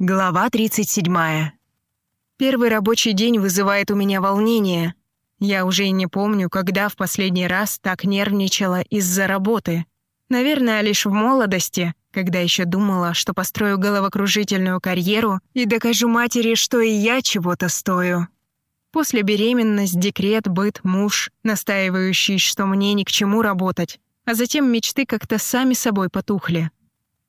Глава 37. Первый рабочий день вызывает у меня волнение. Я уже и не помню, когда в последний раз так нервничала из-за работы. Наверное, лишь в молодости, когда еще думала, что построю головокружительную карьеру и докажу матери, что и я чего-то стою. После беременность, декрет, быт, муж, настаивающий, что мне ни к чему работать, а затем мечты как-то сами собой потухли.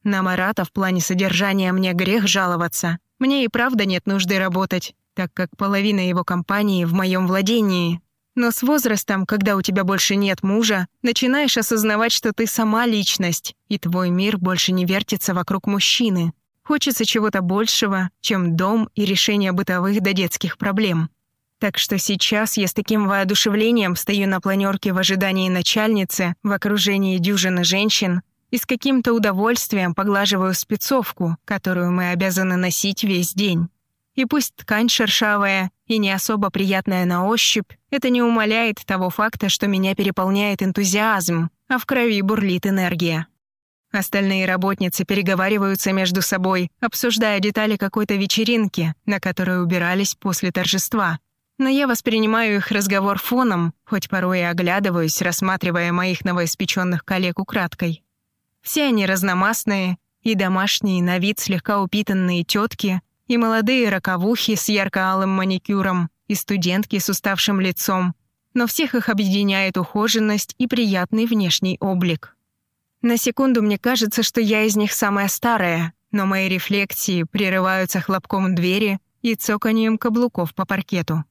На Марата в плане содержания мне грех жаловаться. Мне и правда нет нужды работать, так как половина его компании в моем владении. Но с возрастом, когда у тебя больше нет мужа, начинаешь осознавать, что ты сама личность, и твой мир больше не вертится вокруг мужчины. Хочется чего-то большего, чем дом и решение бытовых до детских проблем. Так что сейчас я с таким воодушевлением стою на планерке в ожидании начальницы в окружении дюжины женщин, и с каким-то удовольствием поглаживаю спецовку, которую мы обязаны носить весь день. И пусть ткань шершавая и не особо приятная на ощупь, это не умаляет того факта, что меня переполняет энтузиазм, а в крови бурлит энергия. Остальные работницы переговариваются между собой, обсуждая детали какой-то вечеринки, на которой убирались после торжества. Но я воспринимаю их разговор фоном, хоть порой и оглядываюсь, рассматривая моих новоиспеченных коллег украдкой. Все они разномастные, и домашние, на вид слегка упитанные тетки, и молодые роковухи с ярко-алым маникюром, и студентки с уставшим лицом. Но всех их объединяет ухоженность и приятный внешний облик. На секунду мне кажется, что я из них самая старая, но мои рефлексии прерываются хлопком двери и цоканием каблуков по паркету.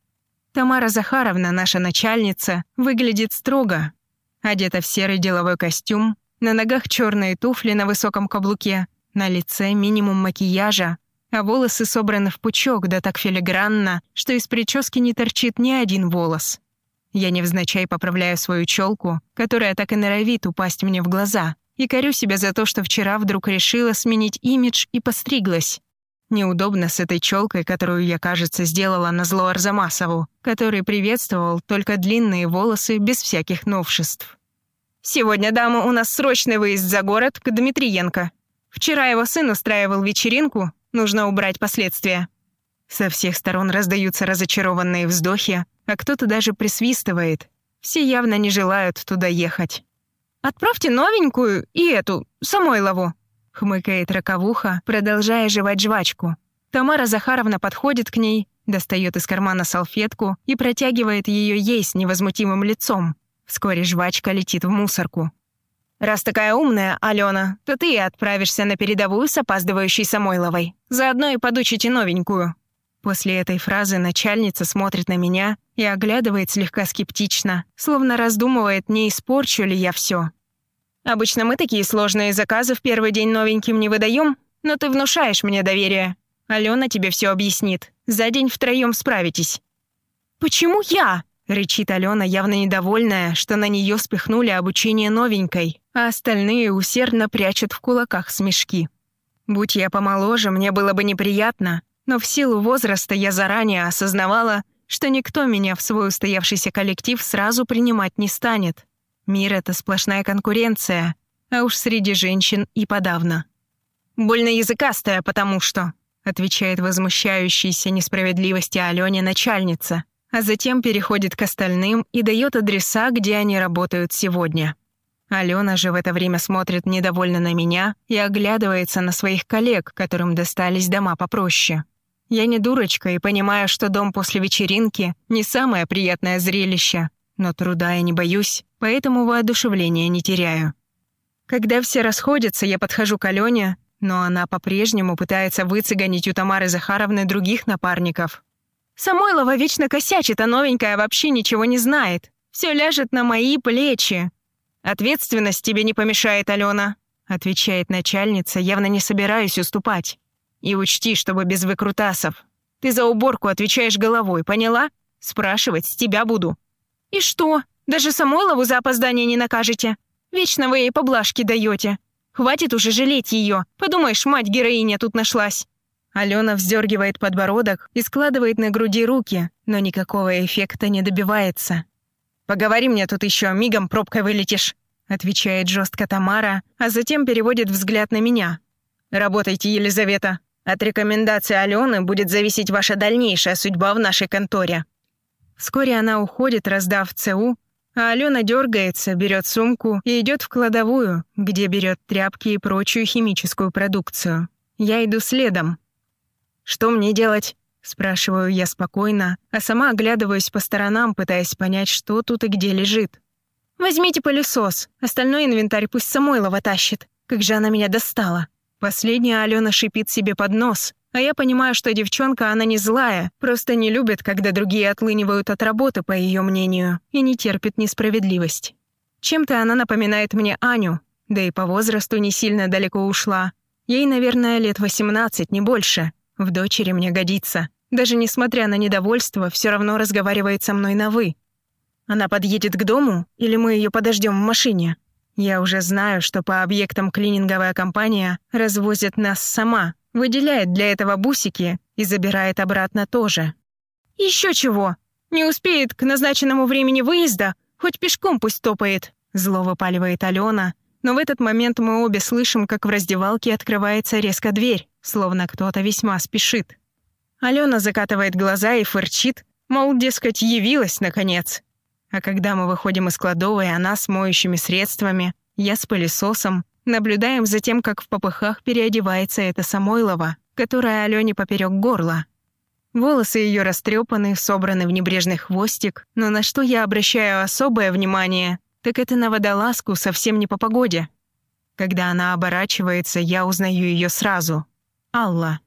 Тамара Захаровна, наша начальница, выглядит строго. Одета в серый деловой костюм, на ногах черные туфли на высоком каблуке, на лице минимум макияжа, а волосы собраны в пучок, да так филигранно, что из прически не торчит ни один волос. Я невзначай поправляю свою челку, которая так и норовит упасть мне в глаза, и корю себя за то, что вчера вдруг решила сменить имидж и постриглась. Неудобно с этой челкой, которую я, кажется, сделала на зло Арзамасову, который приветствовал только длинные волосы без всяких новшеств. Сегодня, дама, у нас срочный выезд за город к Дмитриенко. Вчера его сын устраивал вечеринку, нужно убрать последствия». Со всех сторон раздаются разочарованные вздохи, а кто-то даже присвистывает. Все явно не желают туда ехать. «Отправьте новенькую и эту, Самойлову», — хмыкает роковуха, продолжая жевать жвачку. Тамара Захаровна подходит к ней, достает из кармана салфетку и протягивает ее ей с невозмутимым лицом. Вскоре жвачка летит в мусорку. «Раз такая умная, Алена, то ты и отправишься на передовую с опаздывающей Самойловой. Заодно и подучите новенькую». После этой фразы начальница смотрит на меня и оглядывает слегка скептично, словно раздумывает, не испорчу ли я все. «Обычно мы такие сложные заказы в первый день новеньким не выдаем, но ты внушаешь мне доверие. Алена тебе все объяснит. За день втроем справитесь». «Почему я?» Рычит Алена, явно недовольная, что на нее спихнули обучение новенькой, а остальные усердно прячут в кулаках смешки. Будь я помоложе, мне было бы неприятно, но в силу возраста я заранее осознавала, что никто меня в свой устоявшийся коллектив сразу принимать не станет. Мир — это сплошная конкуренция, а уж среди женщин и подавно. «Больно языкастая, потому что», — отвечает возмущающейся несправедливости Алене начальница — а затем переходит к остальным и дает адреса, где они работают сегодня. Алена же в это время смотрит недовольно на меня и оглядывается на своих коллег, которым достались дома попроще. Я не дурочка и понимаю, что дом после вечеринки — не самое приятное зрелище, но труда я не боюсь, поэтому воодушевления не теряю. Когда все расходятся, я подхожу к Алене, но она по-прежнему пытается выцегонить у Тамары Захаровны других напарников, Самойлова вечно косячит, а новенькая вообще ничего не знает. Все ляжет на мои плечи. Ответственность тебе не помешает, Алена, отвечает начальница, явно не собираюсь уступать. И учти, чтобы без выкрутасов. Ты за уборку отвечаешь головой, поняла? Спрашивать с тебя буду. И что? Даже Самойлову за опоздание не накажете? Вечно вы ей поблажки даете. Хватит уже жалеть ее. Подумаешь, мать-героиня тут нашлась. Алена вздергивает подбородок и складывает на груди руки, но никакого эффекта не добивается. «Поговори мне тут еще, мигом пробкой вылетишь», отвечает жестко Тамара, а затем переводит взгляд на меня. «Работайте, Елизавета, От рекомендации Алены будет зависеть ваша дальнейшая судьба в нашей конторе». Вскоре она уходит, раздав ЦУ, а Алена дергается, берет сумку и идет в кладовую, где берет тряпки и прочую химическую продукцию. Я иду следом. «Что мне делать?» — спрашиваю я спокойно, а сама оглядываюсь по сторонам, пытаясь понять, что тут и где лежит. «Возьмите пылесос, остальной инвентарь пусть Самойлова тащит. Как же она меня достала!» Последняя Алена шипит себе под нос, а я понимаю, что девчонка, она не злая, просто не любит, когда другие отлынивают от работы, по ее мнению, и не терпит несправедливость. Чем-то она напоминает мне Аню, да и по возрасту не сильно далеко ушла. Ей, наверное, лет 18, не больше. В дочери мне годится. Даже несмотря на недовольство, все равно разговаривает со мной на «вы». Она подъедет к дому, или мы ее подождем в машине? Я уже знаю, что по объектам клининговая компания развозит нас сама, выделяет для этого бусики и забирает обратно тоже. Еще чего? Не успеет к назначенному времени выезда, хоть пешком пусть топает, зло выпаливает Алена, но в этот момент мы обе слышим, как в раздевалке открывается резко дверь, словно кто-то весьма спешит. Алена закатывает глаза и фырчит, мол, дескать, явилась наконец. А когда мы выходим из кладовой, она с моющими средствами, я с пылесосом, наблюдаем за тем, как в попыхах переодевается эта Самойлова, которая Алёне поперек горла. Волосы ее растрепаны, собраны в небрежный хвостик, но на что я обращаю особое внимание, так это на водолазку совсем не по погоде. Когда она оборачивается, я узнаю ее сразу. Алла.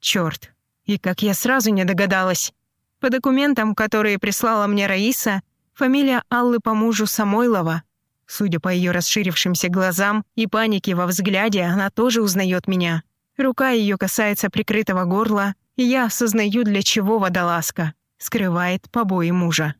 Черт. И как я сразу не догадалась. По документам, которые прислала мне Раиса, Фамилия Аллы по мужу Самойлова. Судя по ее расширившимся глазам и панике во взгляде, она тоже узнает меня. Рука ее касается прикрытого горла, и я осознаю, для чего водолазка. Скрывает побои мужа.